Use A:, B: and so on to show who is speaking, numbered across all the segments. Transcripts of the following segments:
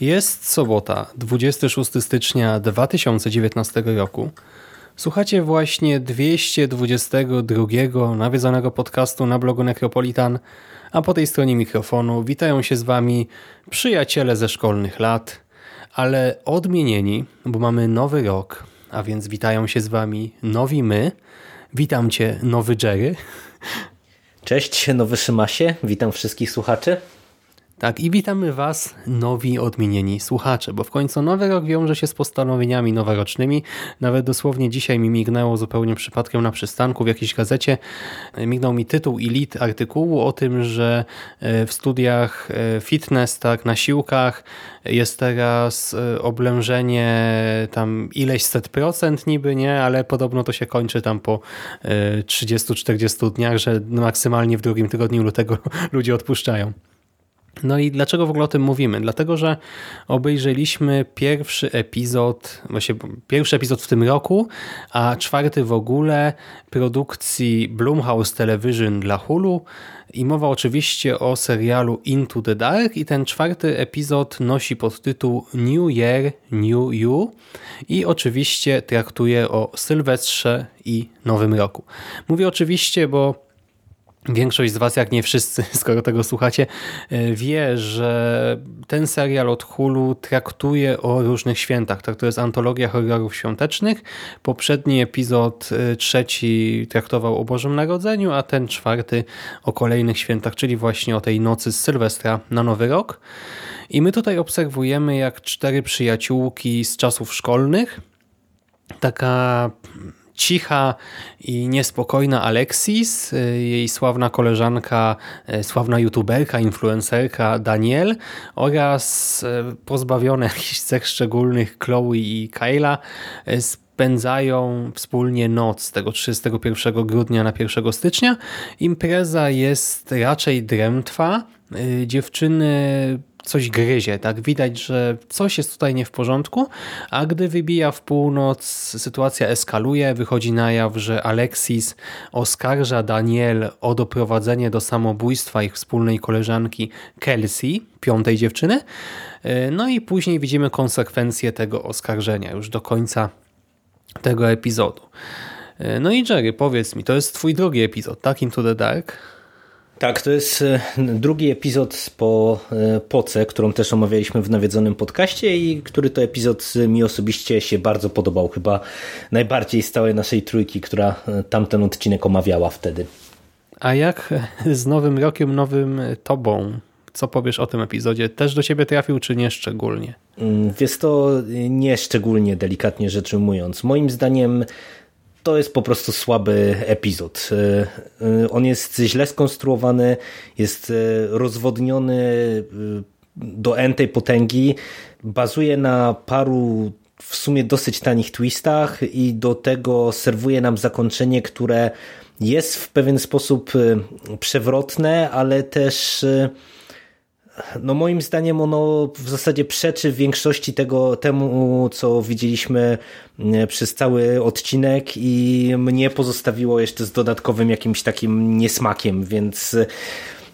A: Jest sobota, 26 stycznia 2019 roku. Słuchacie właśnie 222 nawiedzonego podcastu na blogu Necropolitan, a po tej stronie mikrofonu witają się z Wami przyjaciele ze szkolnych lat, ale odmienieni, bo mamy nowy rok, a więc witają się z Wami nowi my. Witam Cię, nowy Jerry.
B: Cześć, nowy Szymasie, witam wszystkich słuchaczy.
A: Tak, i witamy Was, nowi, odmienieni słuchacze, bo w końcu nowy rok wiąże się z postanowieniami noworocznymi. Nawet dosłownie dzisiaj mi mignęło zupełnie przypadkiem na przystanku w jakiejś gazecie. Mignął mi tytuł i lit artykułu o tym, że e, w studiach e, fitness, tak, na siłkach jest teraz e, oblężenie tam ileś set procent niby, nie, ale podobno to się kończy tam po 30-40 dniach, że maksymalnie w drugim tygodniu lutego ludzie odpuszczają. No i dlaczego w ogóle o tym mówimy? Dlatego, że obejrzeliśmy pierwszy epizod, właśnie pierwszy epizod w tym roku, a czwarty w ogóle produkcji Blumhouse Television dla Hulu i mowa oczywiście o serialu Into the Dark i ten czwarty epizod nosi podtytuł New Year, New You i oczywiście traktuje o Sylwestrze i Nowym Roku. Mówię oczywiście, bo Większość z Was, jak nie wszyscy, skoro tego słuchacie, e, wie, że ten serial od Hulu traktuje o różnych świętach. Tak, to jest antologia horrorów świątecznych. Poprzedni epizod e, trzeci traktował o Bożym Narodzeniu, a ten czwarty o kolejnych świętach, czyli właśnie o tej nocy z Sylwestra na Nowy Rok. I my tutaj obserwujemy, jak cztery przyjaciółki z czasów szkolnych, taka cicha i niespokojna Alexis, y, jej sławna koleżanka, y, sławna youtuberka, influencerka Daniel oraz y, pozbawione jakichś cech szczególnych Chloe i Kyla spędzają wspólnie noc tego 31 grudnia na 1 stycznia. Impreza jest raczej drętwa. Dziewczyny coś gryzie, tak? Widać, że coś jest tutaj nie w porządku, a gdy wybija w północ, sytuacja eskaluje, wychodzi na jaw, że Alexis oskarża Daniel o doprowadzenie do samobójstwa ich wspólnej koleżanki Kelsey, piątej dziewczyny. E, no i później widzimy konsekwencje tego oskarżenia już do końca tego epizodu. E, no i Jerry, powiedz mi, to jest twój drugi epizod, tak? Into the Dark?
B: Tak, to jest e, drugi epizod po e, Poce, którą też omawialiśmy w nawiedzonym podcaście i który to epizod mi osobiście się bardzo podobał. Chyba najbardziej z całej naszej trójki, która e, tamten odcinek omawiała wtedy.
A: A jak z nowym rokiem, nowym tobą? Co powiesz o tym epizodzie? Też do ciebie trafił, czy nie szczególnie?
B: Mm, wiesz to nie szczególnie, delikatnie rzecz ujmując. Moim zdaniem to jest po prostu słaby epizod. E, e, on jest źle skonstruowany, jest e, rozwodniony do entej potęgi, bazuje na paru w sumie dosyć tanich twistach i do tego serwuje nam zakończenie, które jest w pewien sposób przewrotne, ale też no moim zdaniem ono w zasadzie przeczy w większości tego temu, co widzieliśmy mm, przez cały odcinek i mnie pozostawiło jeszcze z dodatkowym jakimś takim niesmakiem, więc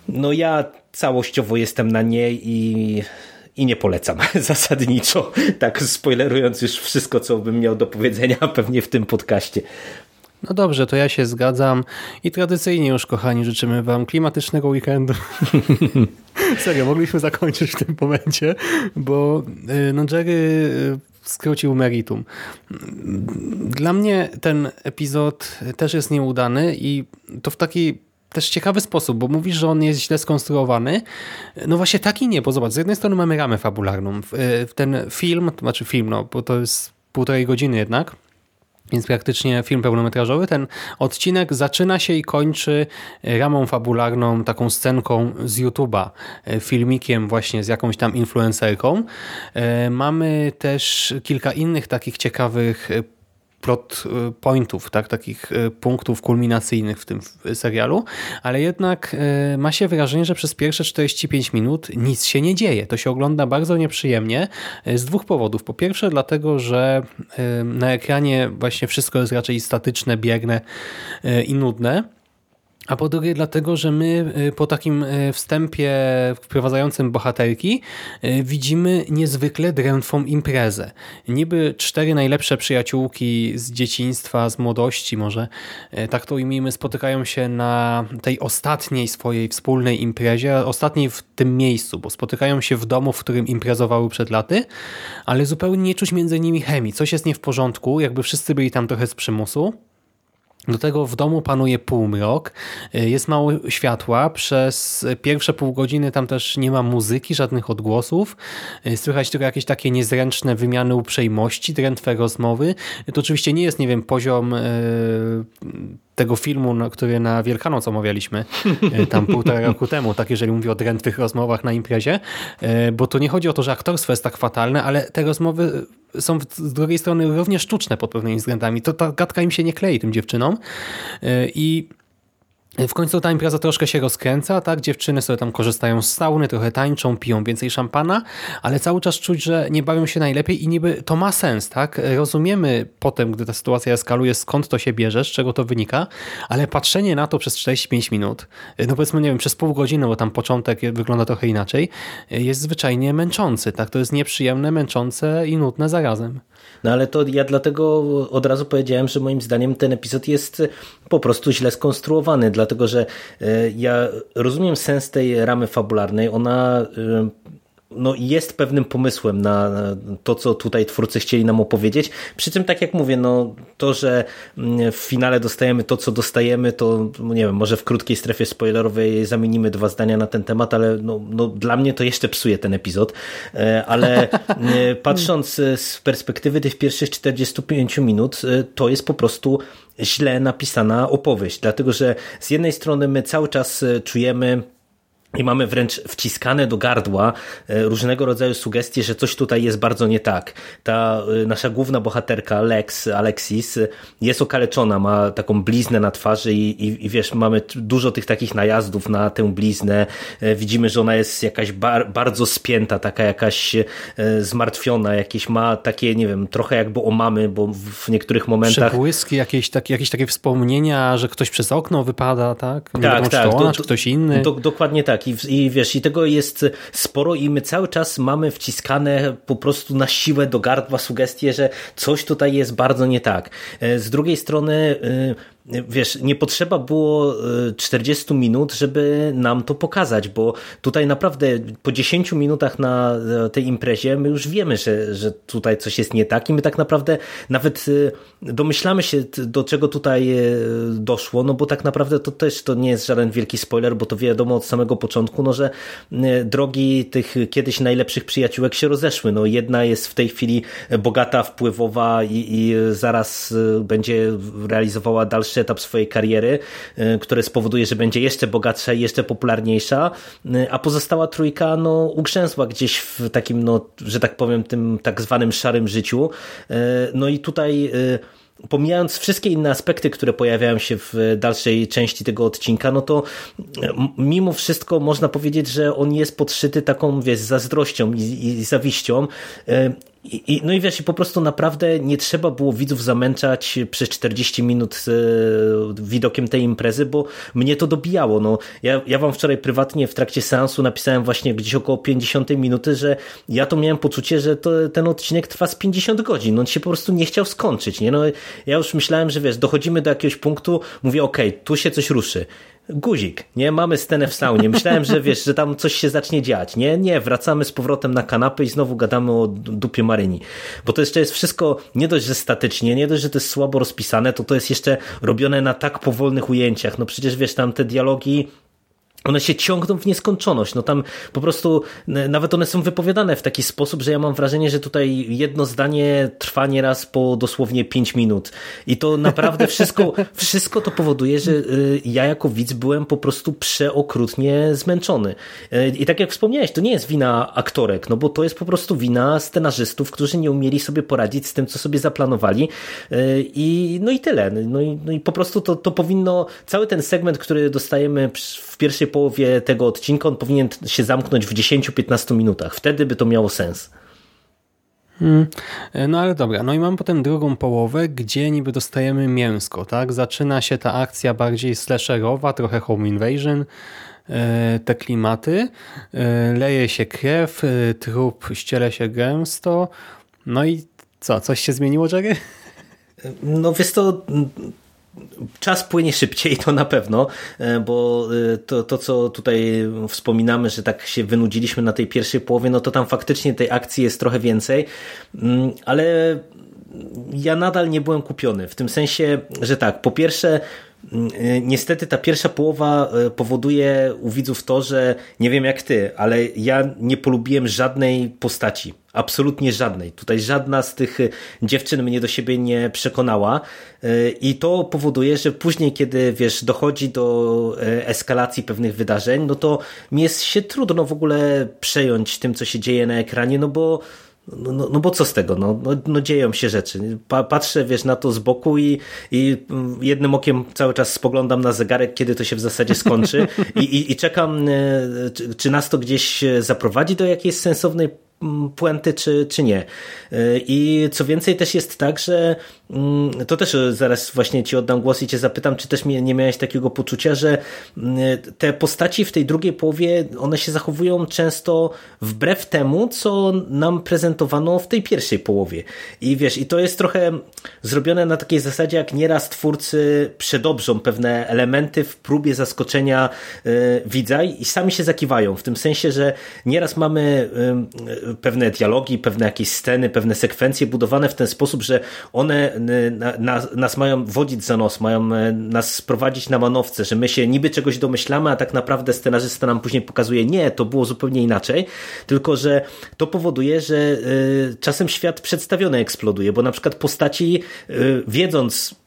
B: no ja całościowo jestem na niej i i nie polecam zasadniczo, tak spoilerując już wszystko, co bym miał do powiedzenia pewnie w tym podcaście.
A: No dobrze, to ja się zgadzam i tradycyjnie już, kochani, życzymy wam klimatycznego weekendu. Serio, mogliśmy zakończyć w tym momencie, bo y, no Jerry y, skrócił meritum. Dla mnie ten epizod też jest nieudany i to w taki też ciekawy sposób, bo mówisz, że on jest źle skonstruowany. No właśnie taki nie, bo zobacz, z jednej strony mamy ramę fabularną. Ten film, to znaczy film, no, bo to jest półtorej godziny jednak, więc praktycznie film pełnometrażowy. Ten odcinek zaczyna się i kończy ramą fabularną, taką scenką z YouTube'a, filmikiem właśnie z jakąś tam influencerką. E, mamy też kilka innych takich ciekawych plot y, pointów, tak, takich y, punktów kulminacyjnych w tym serialu, ale jednak y, ma się wrażenie, że przez pierwsze 45 minut nic się nie dzieje. To się ogląda bardzo nieprzyjemnie z dwóch powodów. Po pierwsze dlatego, że na ekranie właśnie wszystko jest raczej statyczne, bierne i nudne, a po drugie dlatego, że my y, po takim y, wstępie wprowadzającym bohaterki y, widzimy niezwykle drętwą imprezę. Niby cztery najlepsze przyjaciółki z dzieciństwa, z młodości może, tak to ujmijmy, spotykają się na tej ostatniej swojej wspólnej imprezie, ostatniej w tym miejscu, bo spotykają się w domu, w którym imprezowały przed laty, ale zupełnie nie czuć między nimi chemii. Coś jest nie w porządku, jakby wszyscy byli tam trochę z przymusu. Do tego w domu panuje półmrok, y, jest mało światła, przez pierwsze pół godziny tam też nie ma muzyki, żadnych odgłosów, y, słychać tylko jakieś takie niezręczne wymiany uprzejmości, drętwe rozmowy. To oczywiście nie jest, nie wiem, poziom tego filmu, który na Wielkanoc omawialiśmy e, tam półtora roku temu, tak jeżeli mówię o drętwych rozmowach na imprezie, e, bo tu nie chodzi o to, że aktorstwo jest tak fatalne, ale te rozmowy są z drugiej strony równie sztuczne pod pewnymi względami. To ta gadka im się nie klei tym dziewczynom e, i w końcu ta impreza troszkę się rozkręca, tak? Dziewczyny sobie tam korzystają z sauny, trochę tańczą, piją więcej szampana, ale cały czas czuć, że nie bawią się najlepiej i niby to ma sens, tak? Rozumiemy potem, gdy ta sytuacja eskaluje, skąd to się bierze, z czego to wynika, ale patrzenie na to przez 45 minut, no powiedzmy, nie wiem, przez pół godziny, bo tam początek wygląda trochę inaczej, jest zwyczajnie męczący, tak? To jest nieprzyjemne, męczące i nudne zarazem.
B: No ale to ja dlatego od razu powiedziałem, że moim zdaniem ten epizod jest po prostu źle skonstruowany, dlatego że e, ja rozumiem sens tej ramy fabularnej. Ona e, no, jest pewnym pomysłem na to, co tutaj twórcy chcieli nam opowiedzieć. Przy czym, tak jak mówię, no, to, że mm, w finale dostajemy to, co dostajemy, to no, nie wiem, może w krótkiej strefie spoilerowej zamienimy dwa zdania na ten temat, ale no, no, dla mnie to jeszcze psuje ten epizod. E, ale e, patrząc z perspektywy tych pierwszych 45 minut, e, to jest po prostu źle napisana opowieść, dlatego że z jednej strony my cały czas czujemy i mamy wręcz wciskane do gardła e, różnego rodzaju sugestie, że coś tutaj jest bardzo nie tak. Ta e, nasza główna bohaterka, Lex, Alexis, jest okaleczona, ma taką bliznę na twarzy i, i, i wiesz, mamy dużo tych takich najazdów na tę bliznę. E, widzimy, że ona jest jakaś bar, bardzo spięta, taka jakaś zmartwiona, jakieś ma takie, nie wiem, trochę jakby o mamy, bo w niektórych momentach...
A: Przebłyski, jakieś, takie, jakieś takie wspomnienia, że ktoś przez okno wypada, tak? Nie tak, wiadomo, tak. Ona, do, czy ktoś inny.
B: Do, dokładnie tak i, i wiesz, i tego jest sporo i my cały czas mamy wciskane po prostu na siłę do gardła sugestie, że coś tutaj jest bardzo nie tak. E, z drugiej strony y, wiesz, nie potrzeba było 40 e, minut, żeby nam to pokazać, bo tutaj naprawdę po 10 minutach na e, tej imprezie my już wiemy, że, że tutaj coś jest nie tak i my tak naprawdę nawet e, domyślamy się, do czego tutaj doszło, no bo tak naprawdę to też to nie jest żaden wielki spoiler, bo to wiadomo od samego początku, no że drogi tych kiedyś najlepszych przyjaciółek się rozeszły. No jedna jest w tej chwili bogata, wpływowa i, i zaraz będzie realizowała dalsze etap swojej kariery, y, które spowoduje, że będzie jeszcze bogatsza i jeszcze popularniejsza, y, a pozostała trójka no, ugrzęzła gdzieś w takim, no, że tak powiem, tym tak zwanym szarym życiu. Y, no i tutaj pomijając wszystkie inne aspekty, które pojawiają się w dalszej części tego odcinka, no to mimo wszystko można powiedzieć, że on jest podszyty taką, wiesz, zazdrością i, i zawiścią I, no i wiesz, po prostu naprawdę nie trzeba było widzów zamęczać przez 40 minut e, widokiem tej imprezy, bo mnie to dobijało. No, ja, ja wam wczoraj prywatnie w trakcie seansu napisałem właśnie gdzieś około 50 minuty, że ja to miałem poczucie, że to, ten odcinek trwa z 50 godzin. No, on się po prostu nie chciał skończyć. Nie? No, ja już myślałem, że wiesz, dochodzimy do jakiegoś punktu, mówię, okej, okay, tu się coś ruszy guzik, nie? Mamy scenę w saunie. Myślałem, że wiesz, że tam coś się zacznie dziać. Nie, nie, wracamy z powrotem na kanapę i znowu gadamy o dupie Maryni. Bo to jeszcze jest wszystko nie dość, że statycznie, nie dość, że to jest słabo rozpisane, to to jest jeszcze robione na tak powolnych ujęciach. No przecież wiesz, tam te dialogi one się ciągną w nieskończoność. No tam po prostu nawet one są wypowiadane w taki sposób, że ja mam wrażenie, że tutaj jedno zdanie trwa nieraz po dosłownie 5 minut. I to naprawdę wszystko, wszystko to powoduje, że y, ja jako widz byłem po prostu przeokrutnie zmęczony. Y, I tak jak wspomniałeś, to nie jest wina aktorek, no bo to jest po prostu wina scenarzystów, którzy nie umieli sobie poradzić z tym, co sobie zaplanowali. Y, I no i tyle. No i, no i po prostu to, to powinno, cały ten segment, który dostajemy w pierwszej połowie tego odcinka on powinien się zamknąć w 10-15 minutach. Wtedy by to miało sens.
A: Hmm. No ale dobra, no i mam potem drugą połowę, gdzie niby dostajemy mięsko, tak? Zaczyna się ta akcja bardziej slasherowa, trochę home invasion, e, te klimaty, e, leje się krew, e, trup ściele się gęsto, no i co, coś się zmieniło, Jerry?
B: No wiesz to Czas płynie szybciej, to na pewno, e, bo e, to, to, co tutaj wspominamy, że tak się wynudziliśmy na tej pierwszej połowie, no to tam faktycznie tej akcji jest trochę więcej, mm, ale ja nadal nie byłem kupiony. W tym sensie, że tak, po pierwsze, mm, e, niestety ta pierwsza połowa powoduje u widzów to, że nie wiem jak ty, ale ja nie polubiłem żadnej postaci Absolutnie żadnej. Tutaj żadna z tych y, dziewczyn mnie do siebie nie przekonała y, i to powoduje, że później, kiedy wiesz, dochodzi do y, eskalacji pewnych wydarzeń, no to mi jest się trudno w ogóle przejąć tym, co się dzieje na ekranie, no bo no, no, no bo co z tego? No, no, no dzieją się rzeczy. Pa, patrzę, wiesz, na to z boku i, i jednym okiem cały czas spoglądam na zegarek, kiedy to się w zasadzie skończy i, i, i czekam, czy, czy nas to gdzieś zaprowadzi do jakiejś sensownej puenty, czy, czy nie. Y, I co więcej też jest tak, że mm, to też zaraz właśnie ci oddam głos i cię zapytam, czy też nie miałeś takiego poczucia, że mm, te postaci w tej drugiej połowie, one się zachowują często wbrew temu, co nam prezentowano w tej pierwszej połowie. I wiesz, i to jest trochę zrobione na takiej zasadzie, jak nieraz twórcy przedobrzą pewne elementy w próbie zaskoczenia y, widza i sami się zakiwają, w tym sensie, że nieraz mamy pewne dialogi, pewne jakieś sceny, pewne sekwencje budowane w ten sposób, że one nas mają wodzić za nos, mają e, nas prowadzić na manowce, że my się niby czegoś domyślamy, a tak naprawdę scenarzysta nam później pokazuje, nie, to było zupełnie inaczej, tylko że to powoduje, że e, czasem świat przedstawiony eksploduje, bo na przykład postaci e, wiedząc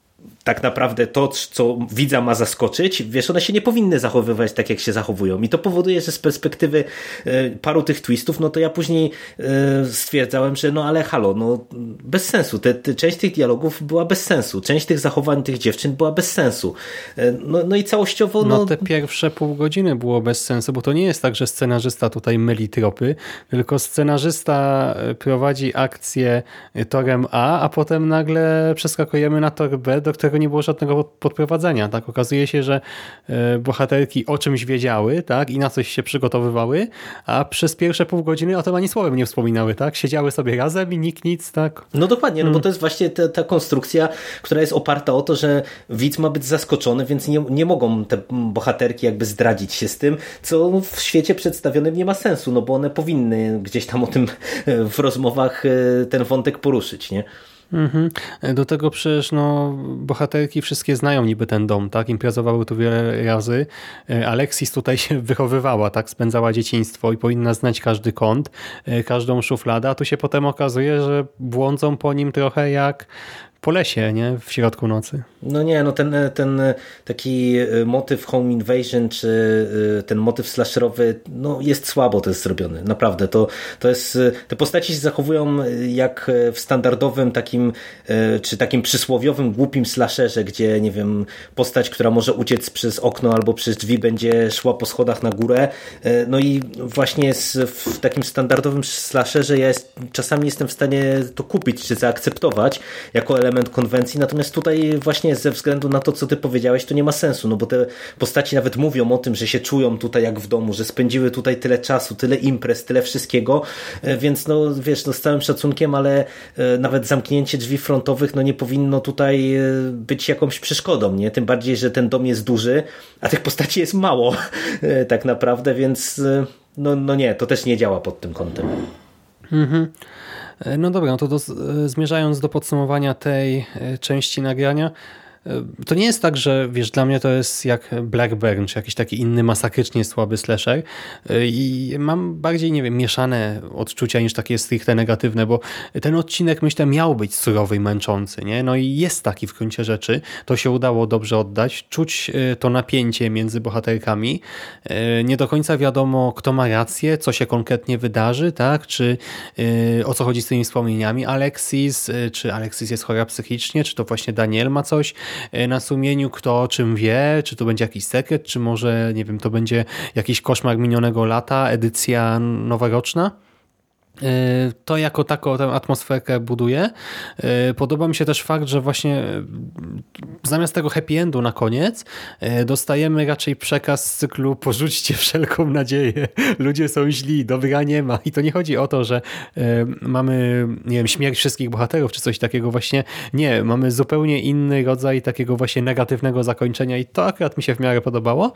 B: tak naprawdę to, co widza ma zaskoczyć, wiesz, one się nie powinny zachowywać tak, jak się zachowują. I to powoduje, że z perspektywy e, paru tych twistów, no to ja później e, stwierdzałem, że no ale halo, no bez sensu. Te, te, część tych dialogów była bez sensu. Część tych zachowań tych dziewczyn była bez sensu. E, no, no i całościowo...
A: No... no te pierwsze pół godziny było bez sensu, bo to nie jest tak, że scenarzysta tutaj myli tropy, tylko scenarzysta prowadzi akcję torem A, a potem nagle przeskakujemy na tor B, do którego nie było żadnego podprowadzenia. Tak? Okazuje się, że e, bohaterki o czymś wiedziały tak? i na coś się przygotowywały, a przez pierwsze pół godziny o tym ani słowem nie wspominały. Tak? Siedziały sobie razem i nikt nic. tak.
B: No dokładnie, no bo hmm. to jest właśnie ta, ta konstrukcja, która jest oparta o to, że widz ma być zaskoczony, więc nie, nie mogą te bohaterki jakby zdradzić się z tym, co w świecie przedstawionym nie ma sensu, no bo one powinny gdzieś tam o tym w rozmowach e, ten wątek poruszyć, nie?
A: Mhm. Do tego przecież no, bohaterki wszystkie znają niby ten dom, tak? Imprezowały tu wiele razy. E, Alexis tutaj się wychowywała, tak? Spędzała dzieciństwo i powinna znać każdy kąt, e, każdą szufladę, a tu się potem okazuje, że błądzą po nim trochę jak po lesie, nie? W środku nocy.
B: No nie, no ten, ten taki motyw home invasion, czy ten motyw slasherowy, no jest słabo to jest zrobiony, naprawdę. To, to jest, te postaci się zachowują jak w standardowym takim, czy takim przysłowiowym głupim slasherze, gdzie, nie wiem, postać, która może uciec przez okno albo przez drzwi będzie szła po schodach na górę. No i właśnie w takim standardowym slasherze ja jest, czasami jestem w stanie to kupić, czy zaakceptować jako element element konwencji, natomiast tutaj właśnie ze względu na to, co ty powiedziałeś, to nie ma sensu, no bo te postaci nawet mówią o tym, że się czują tutaj jak w domu, że spędziły tutaj tyle czasu, tyle imprez, tyle wszystkiego, e, więc no wiesz, no z całym szacunkiem, ale e, nawet zamknięcie drzwi frontowych no nie powinno tutaj e, być jakąś przeszkodą, nie? Tym bardziej, że ten dom jest duży, a tych postaci jest mało tak naprawdę, więc no, no nie, to też nie działa pod tym kątem.
A: Mhm. No dobra, no to do, e, zmierzając do podsumowania tej e, części nagrania, to nie jest tak, że wiesz, dla mnie to jest jak Blackburn, czy jakiś taki inny masakrycznie słaby slasher. I mam bardziej, nie wiem, mieszane odczucia niż takie stricte negatywne, bo ten odcinek myślę miał być surowy i męczący, nie? No i jest taki w gruncie rzeczy, to się udało dobrze oddać, czuć to napięcie między bohaterkami, nie do końca wiadomo kto ma rację, co się konkretnie wydarzy, tak, czy o co chodzi z tymi wspomnieniami? Alexis, czy Alexis jest chora psychicznie, czy to właśnie Daniel ma coś, E, na sumieniu, kto o czym wie, czy to będzie jakiś sekret, czy może, nie wiem, to będzie jakiś koszmar minionego lata, edycja noworoczna. E, to jako taką tę atmosferę buduje. E, podoba mi się też fakt, że właśnie e, zamiast tego happy endu na koniec dostajemy raczej przekaz z cyklu porzućcie wszelką nadzieję. Ludzie są źli, dobra nie ma. I to nie chodzi o to, że mamy nie wiem, śmierć wszystkich bohaterów czy coś takiego właśnie. Nie, mamy zupełnie inny rodzaj takiego właśnie negatywnego zakończenia i to akurat mi się w miarę podobało.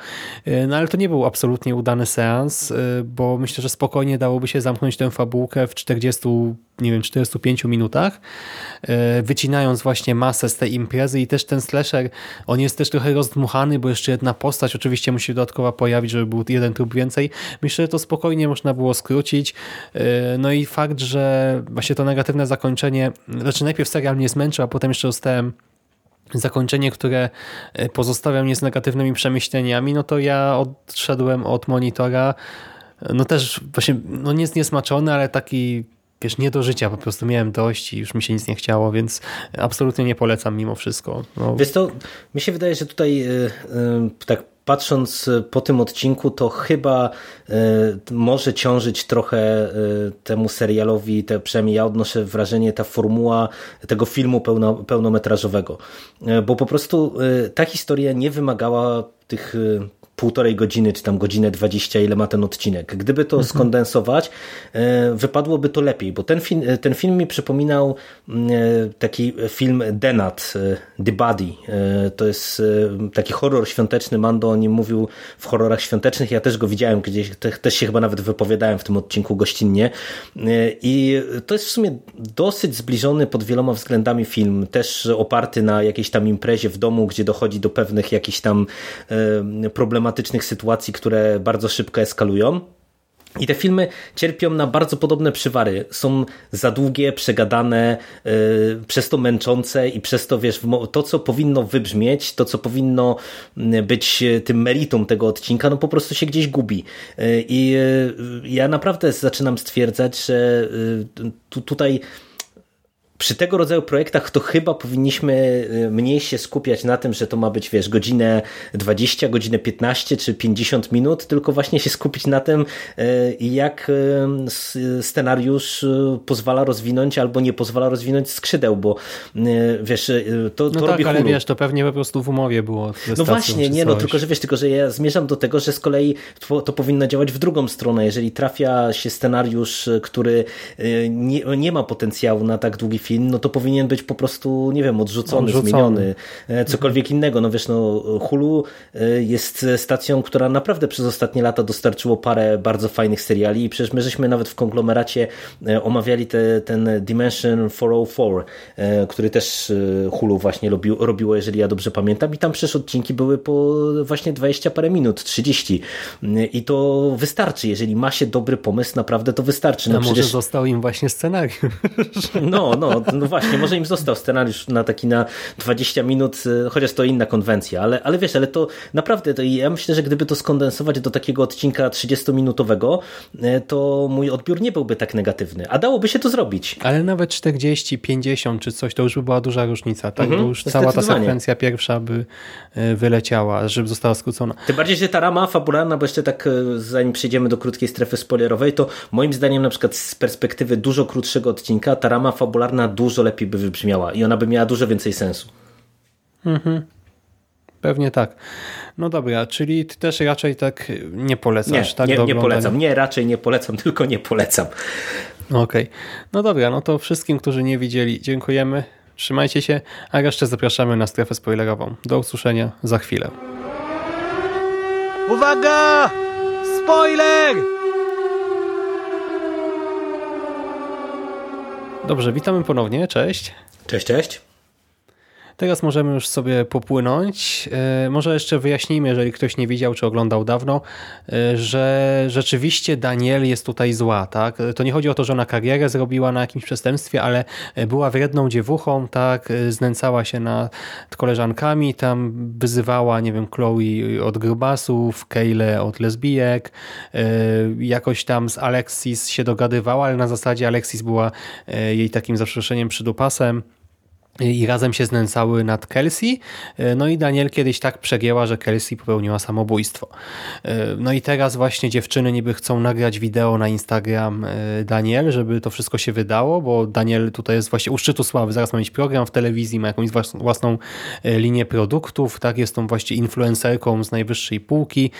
A: No ale to nie był absolutnie udany seans, bo myślę, że spokojnie dałoby się zamknąć tę fabułkę w 40, nie wiem, 45 minutach, e, wycinając właśnie masę z tej imprezy i też ten slasher, on jest też trochę rozdmuchany, bo jeszcze jedna postać oczywiście musi się dodatkowo pojawić, żeby był jeden trup więcej. Myślę, że to spokojnie można było skrócić. E, no i fakt, że właśnie to negatywne zakończenie, znaczy najpierw serial mnie zmęczył, a potem jeszcze dostałem zakończenie, które e, pozostawia mnie z negatywnymi przemyśleniami, no to ja odszedłem od monitora no też właśnie, no nie jest niesmaczony, ale taki wiesz, nie do życia, po prostu miałem dość i już mi się nic nie chciało, więc absolutnie nie polecam mimo wszystko.
B: No. Wiesz to, mi się wydaje, że tutaj yy, tak patrząc po tym odcinku, to chyba y, może ciążyć trochę y, temu serialowi, te, przynajmniej ja odnoszę wrażenie, ta formuła tego filmu pełno, pełnometrażowego. Y, bo po prostu ta historia nie wymagała tych półtorej godziny, czy tam godzinę dwadzieścia, ile ma ten odcinek. Gdyby to mhm. skondensować, e, wypadłoby to lepiej, bo ten film, e, ten film mi przypominał mm, e, taki film Denat, The Body. To jest taki horror świąteczny, Mando o nim mówił w horrorach świątecznych, ja też go widziałem gdzieś, też się chyba nawet wypowiadałem w tym odcinku gościnnie i to jest w sumie dosyć zbliżony pod wieloma względami film, też oparty na jakiejś tam imprezie w domu, gdzie dochodzi do pewnych jakichś tam problematycznych dramatycznych sytuacji, które bardzo szybko eskalują. I te filmy cierpią na bardzo podobne przywary. Są za długie, przegadane, yy, przez to męczące i przez to, wiesz, to co powinno wybrzmieć, to co powinno mm, być tym meritum tego odcinka, no po prostu się gdzieś gubi. Yy, I yy, ja naprawdę zaczynam stwierdzać, że y, tutaj przy tego rodzaju projektach to chyba powinniśmy y, mniej się skupiać na tym, że to ma być, wiesz, godzinę 20, godzinę 15 czy 50 minut, tylko właśnie się skupić na tym, y, jak y, scenariusz pozwala rozwinąć albo nie pozwala rozwinąć skrzydeł, bo wiesz, to, to
A: no
B: robi
A: tak, ale wiesz, to pewnie po prostu w umowie było.
B: No właśnie, nie, no tylko, że wiesz, tylko, że ja zmierzam do tego, że z kolei to, to powinno działać w drugą stronę. Jeżeli trafia się scenariusz, który nie, nie ma potencjału na tak długi film, no to powinien być po prostu, nie wiem, odrzucony, odrzucony. zmieniony, e, cokolwiek mhm. innego. No wiesz, no Hulu e, jest stacją, która naprawdę przez ostatnie lata dostarczyło parę bardzo fajnych seriali i przecież my żeśmy nawet w konglomeracie e, omawiali te, ten Dimension 404, który też Hulu właśnie robił, robiło, jeżeli ja dobrze pamiętam i tam przecież odcinki były po właśnie 20 parę minut, 30 i to wystarczy, jeżeli ma się dobry pomysł, naprawdę to wystarczy.
A: No, no przecież... może został im właśnie scenariusz.
B: No, no, No, no właśnie, może im został scenariusz na taki na 20 minut, e, chociaż to inna konwencja, ale, ale wiesz, ale to naprawdę, to ja myślę, że gdyby to skondensować do takiego odcinka 30-minutowego, e, to mój odbiór nie byłby tak negatywny, a dałoby się to zrobić.
A: Ale nawet 40, 50 czy coś, to już by była duża różnica, tak? Mhm, Bo już cała ta sekwencja pierwsza by e, wyleciała, żeby została skrócona.
B: Tym bardziej, że ta rama fabularna, bo jeszcze tak zanim przejdziemy do krótkiej strefy spoilerowej, to moim zdaniem na przykład z perspektywy dużo krótszego odcinka ta rama fabularna dużo lepiej by wybrzmiała i ona by miała dużo więcej sensu.
A: Mhm. Pewnie tak. No dobra, czyli ty też raczej tak nie polecasz,
B: nie,
A: tak?
B: Nie, nie polecam. Nie, raczej nie polecam, tylko nie polecam.
A: Okej. Okay. No dobra, no to wszystkim, którzy nie widzieli, dziękujemy. Trzymajcie się, a jeszcze zapraszamy na strefę spoilerową. Do usłyszenia za chwilę.
C: Uwaga! Spoiler!
A: Dobrze, witamy ponownie. Cześć.
B: Cześć, cześć.
A: Teraz możemy już sobie popłynąć. E, może jeszcze wyjaśnijmy, jeżeli ktoś nie widział czy oglądał dawno, e, że rzeczywiście Daniel jest tutaj zła. Tak? To nie chodzi o to, że ona karierę zrobiła na jakimś przestępstwie, ale była wredną dziewuchą, tak? znęcała się nad koleżankami, tam wyzywała, nie wiem, Chloe od grubasów, Keyle od lesbijek, e, jakoś tam z Alexis się dogadywała, ale na zasadzie Alexis była jej takim zaproszeniem przydupasem i razem się znęcały nad Kelsey. E, no i Daniel kiedyś tak przegięła, że Kelsey popełniła samobójstwo. E, no i teraz właśnie dziewczyny niby chcą nagrać wideo na Instagram e, Daniel, żeby to wszystko się wydało, bo Daniel tutaj jest właśnie u szczytu sławy. Zaraz ma mieć program w telewizji, ma jakąś własną linię produktów, tak, jest tą właśnie influencerką z najwyższej półki.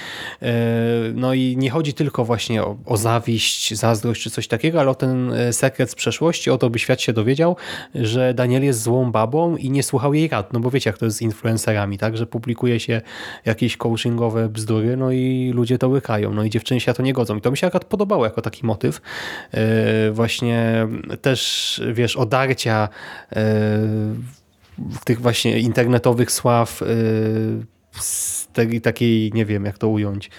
A: No i nie chodzi tylko właśnie o, o zawiść, zazdrość czy coś takiego, ale o ten sekret z przeszłości, o to by świat się dowiedział, że Daniel jest złą babą i nie słuchał jej rad, no bo wiecie jak to jest z influencerami, tak, że publikuje się jakieś coachingowe bzdury, no i ludzie to łykają, no i dziewczyny się to nie godzą. I to mi się akurat podobało jako taki motyw, yy, właśnie też, wiesz, odarcia yy, tych właśnie internetowych sław yy, z tej takiej, nie wiem jak to ująć,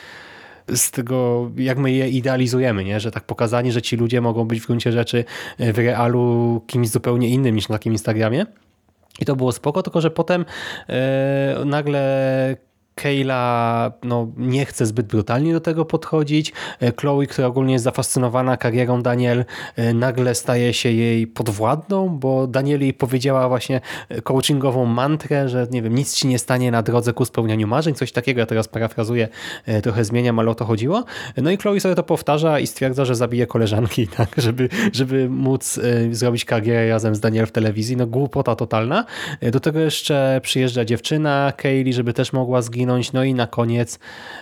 A: z tego, jak my je idealizujemy, nie? że tak pokazanie, że ci ludzie mogą być w gruncie rzeczy e, w realu kimś zupełnie innym niż na takim Instagramie. I to było spoko, tylko że potem e, nagle Kayla no, nie chce zbyt brutalnie do tego podchodzić. E, Chloe, która ogólnie jest zafascynowana karierą Daniel, e, nagle staje się jej podwładną, bo Daniel jej powiedziała właśnie e, coachingową mantrę, że nie wiem, nic ci nie stanie na drodze ku spełnianiu marzeń, coś takiego, ja teraz parafrazuję, trochę zmieniam, ale o to chodziło. No i Chloe sobie to powtarza i stwierdza, że zabije koleżanki, tak, żeby, żeby móc zrobić karierę razem z Daniel w telewizji. No głupota totalna. Do tego jeszcze przyjeżdża dziewczyna Kaylee, żeby też mogła zginąć zginąć. No i na koniec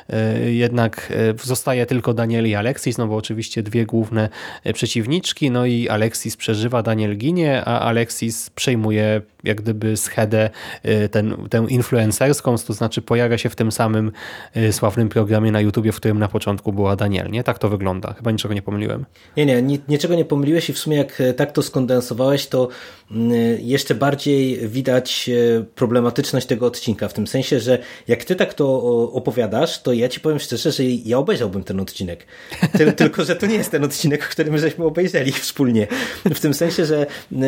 A: e, jednak e, zostaje tylko Daniel i Alexis, no bo oczywiście dwie główne e, przeciwniczki, no i Alexis przeżywa, Daniel ginie, a Alexis przejmuje jak gdyby schedę ten, tę influencerską, to znaczy pojawia się w tym samym sławnym programie na YouTubie, w którym na początku była Daniel, nie? Tak to wygląda. Chyba niczego nie pomyliłem.
B: Nie, nie, niczego nie pomyliłeś i w sumie jak tak to skondensowałeś, to mm, jeszcze bardziej widać problematyczność tego odcinka, w tym sensie, że jak ty tak to opowiadadasz, to ja ci powiem szczerze, że ja obejrzałbym ten odcinek. Ty, tylko, że to nie jest ten odcinek, który my żeśmy obejrzeli wspólnie. W tym sensie, że e,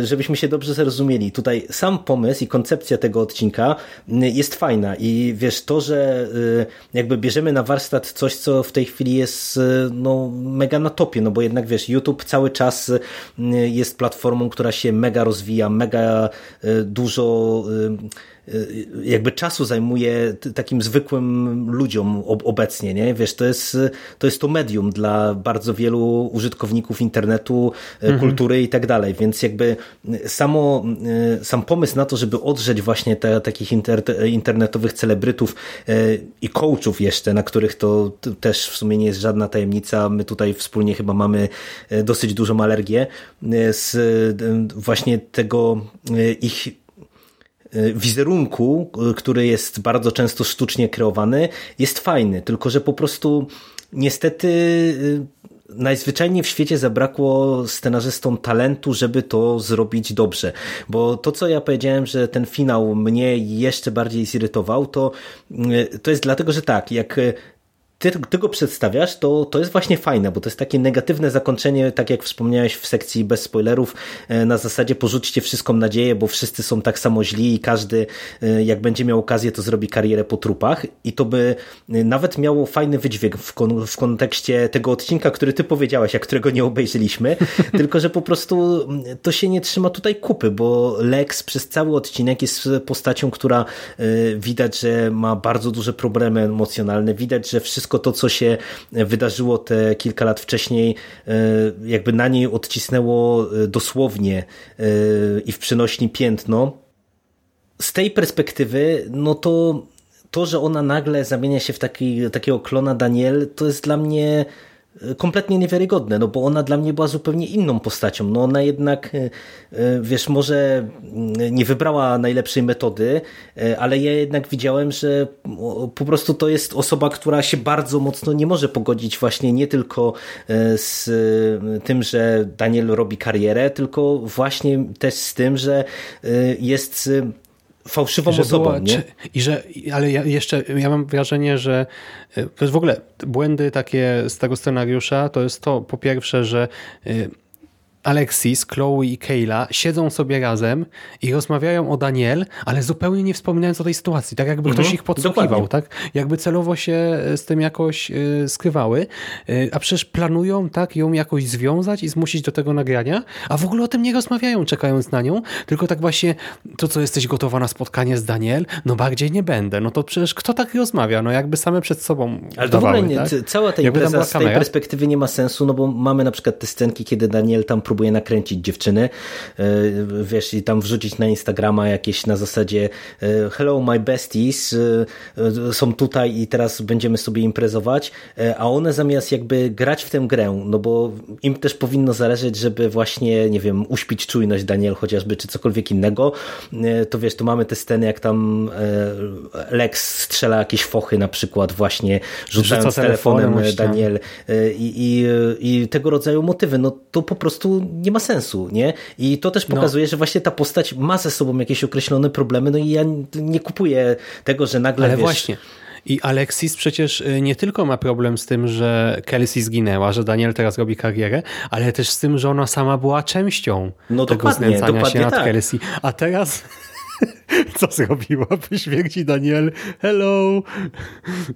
B: e, żebyśmy się dobrze zrozumieli. Tutaj sam pomysł i koncepcja tego odcinka jest fajna. I wiesz, to, że e, jakby bierzemy na warsztat coś, co w tej chwili jest no, mega na topie, no bo jednak wiesz, YouTube cały czas jest platformą, która się mega rozwija, mega dużo Y, jakby czasu zajmuje takim zwykłym ludziom obecnie, nie? Wiesz, to jest, to jest to medium dla bardzo wielu użytkowników internetu, y, mhm. kultury i tak dalej, więc jakby samo, y, sam pomysł na to, żeby odrzeć właśnie te, takich inter, internetowych celebrytów i coachów jeszcze, na których to też w sumie nie jest żadna tajemnica, my tutaj wspólnie chyba mamy dosyć dużą alergię z właśnie tego ich Y, wizerunku, y, który jest bardzo często sztucznie kreowany, jest fajny, tylko że po prostu niestety y, najzwyczajniej w świecie zabrakło scenarzystom talentu, żeby to zrobić dobrze. Bo to, co ja powiedziałem, że ten finał mnie jeszcze bardziej zirytował, to, to jest dlatego, że tak, jak ty, ty go przedstawiasz, to, to jest właśnie fajne, bo to jest takie negatywne zakończenie, tak jak wspomniałeś w sekcji bez spoilerów, e, na zasadzie porzućcie wszystką nadzieję, bo wszyscy są tak samo źli i każdy e, jak będzie miał okazję, to zrobi karierę po trupach. I to by e, nawet miało fajny wydźwięk w, kon w kontekście tego odcinka, który ty powiedziałeś, a którego nie obejrzeliśmy, tylko że po prostu mm, to się nie trzyma tutaj kupy, bo Lex przez cały odcinek jest postacią, która widać, że ma bardzo duże problemy emocjonalne, widać, że wszystko to, co się wydarzyło te kilka lat wcześniej, jakby na niej odcisnęło dosłownie i w przenośni piętno. Z tej perspektywy, no to to, że ona nagle zamienia się w taki, takiego klona Daniel, to jest dla mnie kompletnie niewiarygodne, no bo ona dla mnie była zupełnie inną postacią. No ona jednak, e, e, wiesz, może nie wybrała najlepszej metody, e, ale ja jednak widziałem, że po prostu to jest osoba, która się bardzo mocno nie może pogodzić właśnie nie tylko z tym, że Daniel robi karierę, tylko właśnie też z tym, że jest fałszywą że osobą. Nie? Czy,
A: I że, ale ja jeszcze ja mam wrażenie, że e, to jest w ogóle błędy takie z tego scenariusza, to jest to po pierwsze, że e, Alexis, Chloe i Kayla siedzą sobie razem i rozmawiają o Daniel, ale zupełnie nie wspominając o tej sytuacji, tak jakby mhm, ktoś ich podsłuchiwał, tak? Jakby celowo się z tym jakoś y, skrywały, y, a przecież planują tak ją jakoś związać i zmusić do tego nagrania, a w ogóle o tym nie rozmawiają czekając na nią, tylko tak właśnie to, co jesteś gotowa na spotkanie z Daniel, no bardziej nie będę. No to przecież kto tak rozmawia? No jakby same przed sobą
B: Ale to w ogóle nie, tak? cała ta impreza z tej perspektywy nie ma sensu, no bo mamy na przykład te scenki, kiedy Daniel tam próbuje nakręcić dziewczyny, e, wiesz, i tam wrzucić na Instagrama jakieś na zasadzie e, hello my besties, e, są tutaj i teraz będziemy sobie imprezować, a one zamiast jakby grać w tę grę, no bo im też powinno zależeć, żeby właśnie, nie wiem, uśpić czujność Daniel chociażby, czy cokolwiek innego, to wiesz, tu mamy te sceny, jak tam Lex strzela jakieś fochy na przykład właśnie, rzucając telefonem, telefonem Daniel i, i, i tego rodzaju motywy, no to po prostu nie ma sensu, nie? I to też no. pokazuje, no. że właśnie ta postać ma ze sobą jakieś określone problemy, no i ja nie kupuję tego, że nagle,
A: Ale
B: wiesz...
A: właśnie. I Alexis przecież y, nie tylko ma problem z tym, że Kelsey zginęła, że Daniel teraz robi karierę, ale też z tym, że ona sama była częścią no tego znęcania się nad tak. Kelsey. A teraz co zrobiła po śmierci Daniel? Hello!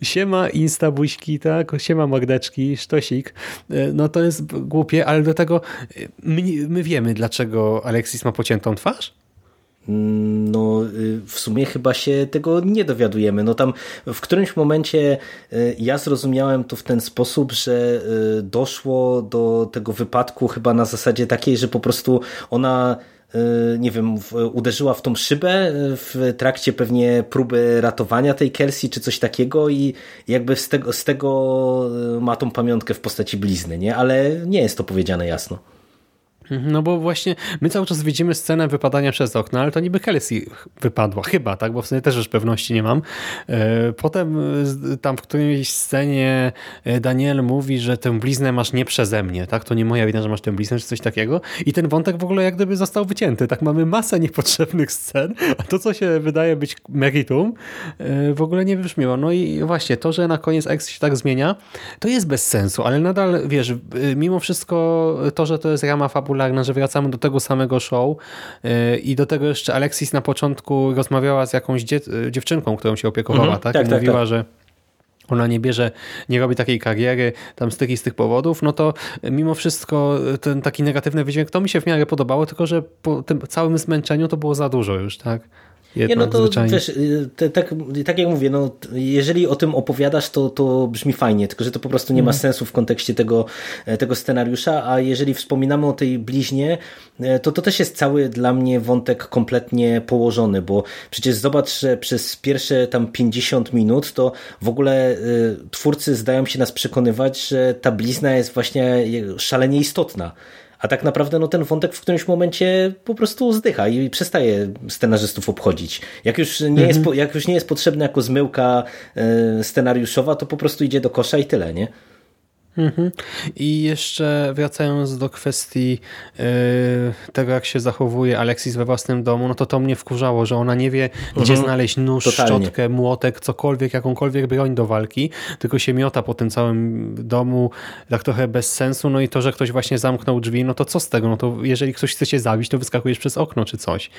A: Siema Insta buźki, tak? Siema mordeczki, sztosik. E, no to jest głupie, ale do tego e, my, my wiemy, dlaczego Alexis ma pociętą twarz?
B: Mm, no, y, w sumie chyba się tego nie dowiadujemy. No tam w którymś momencie y, ja zrozumiałem to w ten sposób, że y, doszło do tego wypadku chyba na zasadzie takiej, że po prostu ona nie wiem, uderzyła w tą szybę e, w trakcie pewnie próby ratowania tej Kelsey czy coś takiego i jakby z tego, z tego e, ma tą pamiątkę w postaci blizny, nie? Ale nie jest to powiedziane jasno.
A: Mhm, no bo właśnie my cały czas widzimy scenę wypadania przez okno, ale to niby Kelsey wypadła, chyba, tak? Bo w sumie też już pewności nie mam. E, potem e, tam w którejś scenie e, Daniel mówi, że tę bliznę masz nie przeze mnie, tak? To nie moja wina, że masz tę bliznę, czy coś takiego. I ten wątek w ogóle jak gdyby został wycięty. Tak mamy masę niepotrzebnych scen, a to, co się wydaje być meritum, w ogóle nie wybrzmiało. No i właśnie to, że na koniec X się tak zmienia, to jest bez sensu, ale nadal, wiesz, mimo wszystko to, że to jest rama fabularna, fabularna, że wracamy do tego samego show y, i do tego jeszcze Alexis na początku rozmawiała z jakąś dzie- dziewczynką, którą się opiekowała, mhm, tak? tak? I tak, mówiła, tak. że ona nie bierze, nie robi takiej kariery tam z tych z tych powodów, no to mimo wszystko ten taki negatywny wydźwięk to mi się w miarę podobało, tylko że po tym całym zmęczeniu to było za dużo już, tak?
B: Nie, no to zwyczajnie. wiesz, te, tak, tak jak mówię, no, jeżeli o tym opowiadasz, to, to brzmi fajnie, tylko że to po prostu nie ma mhm. sensu w kontekście tego, e, tego scenariusza, a jeżeli wspominamy o tej bliźnie, e, to to też jest cały dla mnie wątek kompletnie położony, bo przecież zobacz, że przez pierwsze tam 50 minut to w ogóle y, twórcy zdają się nas przekonywać, że ta blizna jest właśnie szalenie istotna. A tak naprawdę no, ten wątek w którymś momencie po prostu zdycha i przestaje scenarzystów obchodzić. Jak już nie, mhm. jest, jak już nie jest potrzebna jako zmyłka e, scenariuszowa, to po prostu idzie do kosza i tyle, nie?
A: Mhm. I jeszcze wracając do kwestii yy, tego, jak się zachowuje Alexis we własnym domu, no to to mnie wkurzało, że ona nie wie, gdzie
B: Mhm.
A: znaleźć nóż,
B: Totalnie.
A: szczotkę, młotek, cokolwiek, jakąkolwiek broń do walki, tylko się miota po tym całym domu, tak trochę bez sensu, no i to, że ktoś właśnie zamknął drzwi, no to co z tego? No to jeżeli ktoś chce cię zabić, to wyskakujesz przez okno czy coś.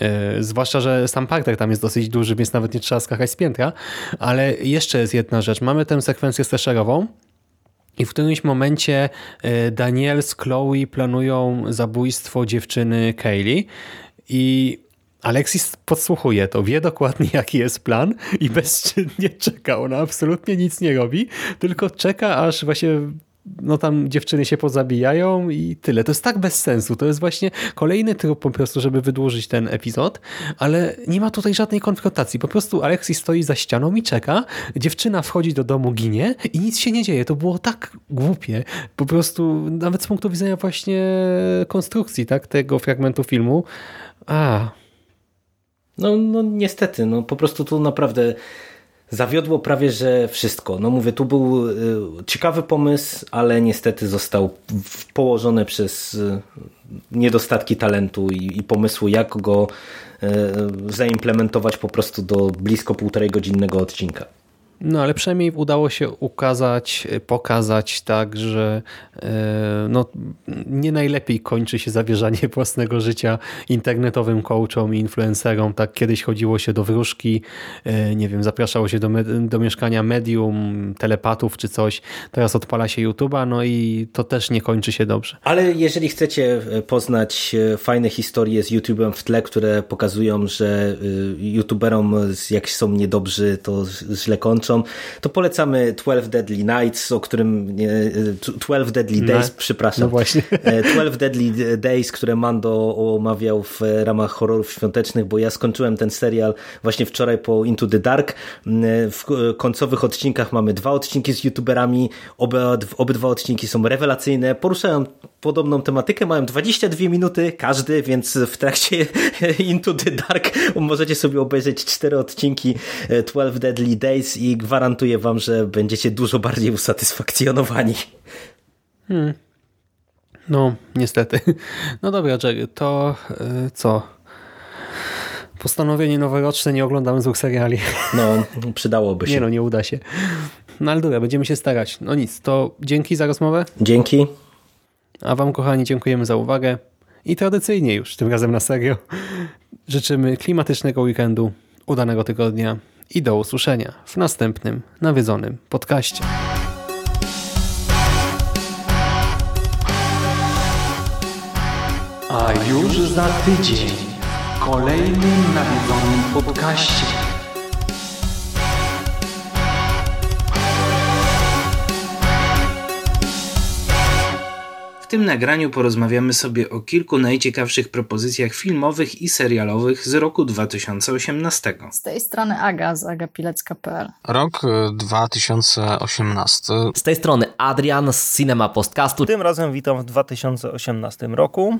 A: Yy, zwłaszcza, że sam parter tam jest dosyć duży, więc nawet nie trzeba skakać z piętra, ale jeszcze jest jedna rzecz. Mamy tę sekwencję slasherową, i w którymś momencie e, Daniel z Chloe planują zabójstwo dziewczyny Kaylee i Alexis podsłuchuje to, wie dokładnie jaki jest plan i bezczynnie czeka. Ona absolutnie nic nie robi, tylko czeka aż właśnie no tam dziewczyny się pozabijają i tyle. To jest tak bez sensu. To jest właśnie kolejny trup po prostu, żeby wydłużyć ten epizod, ale nie ma tutaj żadnej konfrontacji. Po prostu Alexis stoi za ścianą i czeka. Dziewczyna wchodzi do domu, ginie i nic się nie dzieje. To było tak głupie. Po prostu nawet z punktu widzenia właśnie konstrukcji tak, tego fragmentu filmu. A,
B: No, no niestety, no po prostu tu naprawdę zawiodło prawie, że wszystko. No mówię, tu był y, ciekawy pomysł, ale niestety został położony przez y, niedostatki talentu i, i pomysłu, jak go y, zaimplementować po prostu do blisko półtorej godzinnego odcinka.
A: No, ale przynajmniej udało się ukazać, pokazać tak, że e, no, nie najlepiej kończy się zawierzanie własnego życia internetowym coachom i influencerom. Tak kiedyś chodziło się do wróżki, e, nie wiem, zapraszało się do, do mieszkania medium, telepatów czy coś. Teraz odpala się YouTube'a, no i to też nie kończy się dobrze.
B: Ale jeżeli chcecie e, poznać fajne historie z YouTube'em w tle, które pokazują, że YouTuberom jak są niedobrzy, to źle kończą, to polecamy 12 Deadly Nights, o którym nie, y, 12 Deadly Days,
A: No,
B: przepraszam.
A: no właśnie.
B: E, 12 Deadly Days, które Mando omawiał w ramach horrorów świątecznych, bo ja skończyłem ten serial właśnie wczoraj po Into the Dark. Mm, W końcowych odcinkach mamy dwa odcinki z youtuberami, obydwa odcinki są rewelacyjne, poruszają podobną tematykę, mają 22 minuty każdy, więc w trakcie Into the Dark możecie sobie obejrzeć cztery odcinki e, 12 Deadly Days i gwarantuję wam, że będziecie dużo bardziej usatysfakcjonowani.
A: No, niestety. No dobra, Jerry, to e, co? Postanowienie noworoczne, nie oglądamy złych seriali.
B: No, przydałoby się.
A: Nie no, nie uda się. No ale dobra, będziemy się starać. No nic, to dzięki za rozmowę,
B: Dzięki.
A: A wam kochani dziękujemy za uwagę i tradycyjnie już, tym razem na serio, życzymy klimatycznego weekendu, udanego tygodnia i do usłyszenia w następnym nawiedzonym podcaście.
D: A już za tydzień w kolejnym nawiedzonym podcaście.
E: W tym nagraniu porozmawiamy sobie o kilku najciekawszych propozycjach filmowych i serialowych z roku 2018.
F: Z tej strony Aga z agapilecka.pl.
G: Rok y, 2018.
H: Z tej strony Adrian z Cinema Podcastu.
I: Tym razem witam w 2018 roku.